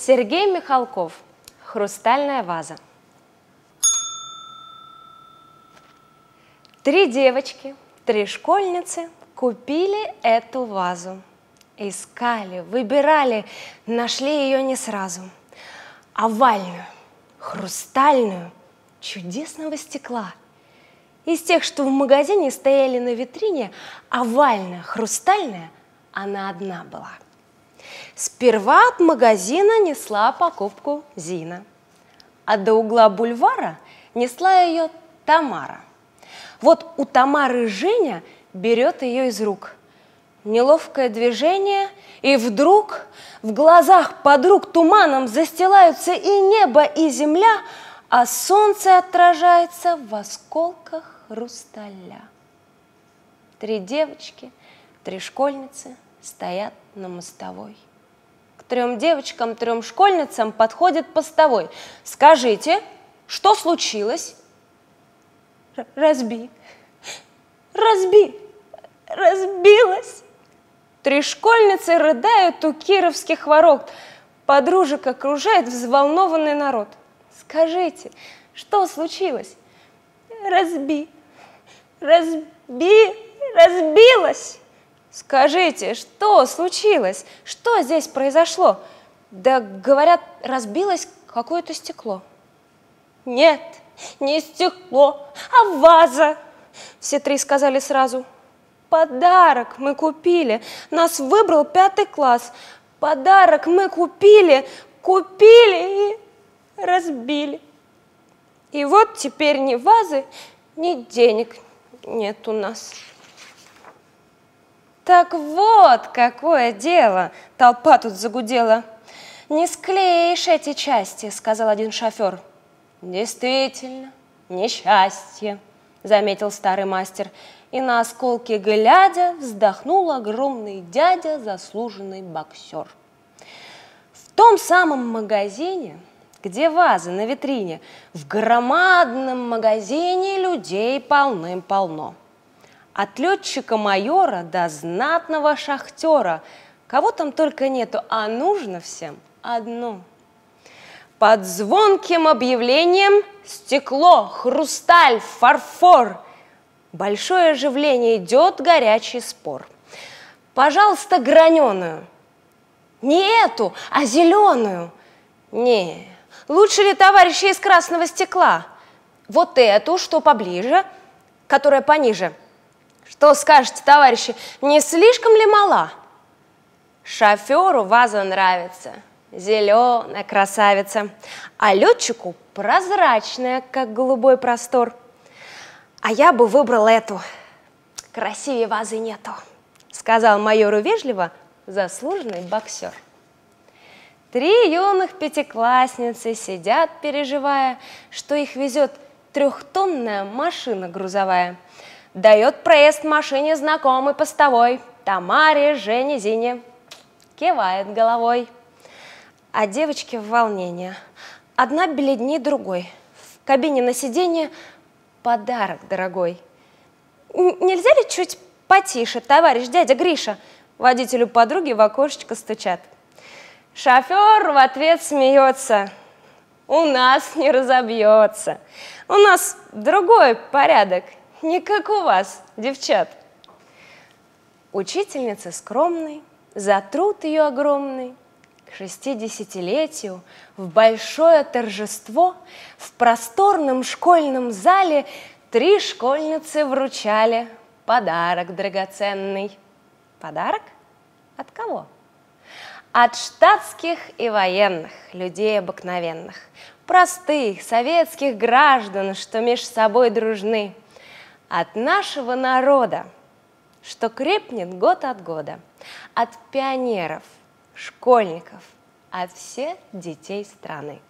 Сергей Михалков. Хрустальная ваза. Три девочки, три школьницы купили эту вазу. Искали, выбирали, нашли ее не сразу. Овальную, хрустальную, чудесного стекла. Из тех, что в магазине стояли на витрине, овальная, хрустальная, она одна была. Сперва от магазина несла покупку Зина, а до угла бульвара несла ее Тамара. Вот у Тамары Женя берет ее из рук. Неловкое движение, и вдруг в глазах подруг туманом застилаются и небо, и земля, а солнце отражается в осколках хрусталя. Три девочки, три школьницы стоят на мостовой трем девочкам, трем школьницам подходит постовой. Скажите, что случилось? Разби. Разби. Разбилась. Три школьницы рыдают у кировских ворот. Подружек окружает взволнованный народ. Скажите, что случилось? Разби. Разби. Разбилась. Скажите, что случилось? Что здесь произошло? Да, говорят, разбилось какое-то стекло. Нет, не стекло, а ваза. Все три сказали сразу. Подарок мы купили. Нас выбрал пятый класс. Подарок мы купили, купили и разбили. И вот теперь ни вазы, ни денег нет у нас. Так вот, какое дело! Толпа тут загудела. Не склеишь эти части, сказал один шофер. Действительно, несчастье, заметил старый мастер. И на осколки глядя вздохнул огромный дядя, заслуженный боксер. В том самом магазине, где вазы на витрине, в громадном магазине людей полным-полно от летчика-майора до знатного шахтера. Кого там только нету, а нужно всем одно. Под звонким объявлением стекло, хрусталь, фарфор. Большое оживление идет горячий спор. Пожалуйста, граненую. Не эту, а зеленую. Не, лучше ли товарищи из красного стекла? Вот эту, что поближе, которая пониже – что скажете, товарищи, не слишком ли мала? Шоферу ваза нравится, зеленая красавица, а летчику прозрачная, как голубой простор. А я бы выбрал эту, красивее вазы нету, сказал майору вежливо заслуженный боксер. Три юных пятиклассницы сидят, переживая, что их везет трехтонная машина грузовая – Дает проезд машине знакомый постовой, Тамаре, Жене, Зине. Кивает головой. А девочки в волнении. Одна бледней другой. В кабине на сиденье подарок дорогой. Нельзя ли чуть потише, товарищ дядя Гриша? Водителю подруги в окошечко стучат. Шофер в ответ смеется. У нас не разобьется. У нас другой порядок – не как у вас, девчат. Учительница скромной, за труд ее огромный, к шестидесятилетию в большое торжество в просторном школьном зале три школьницы вручали подарок драгоценный. Подарок? От кого? От штатских и военных, людей обыкновенных, простых советских граждан, что меж собой дружны – от нашего народа, что крепнет год от года, от пионеров, школьников, от всех детей страны.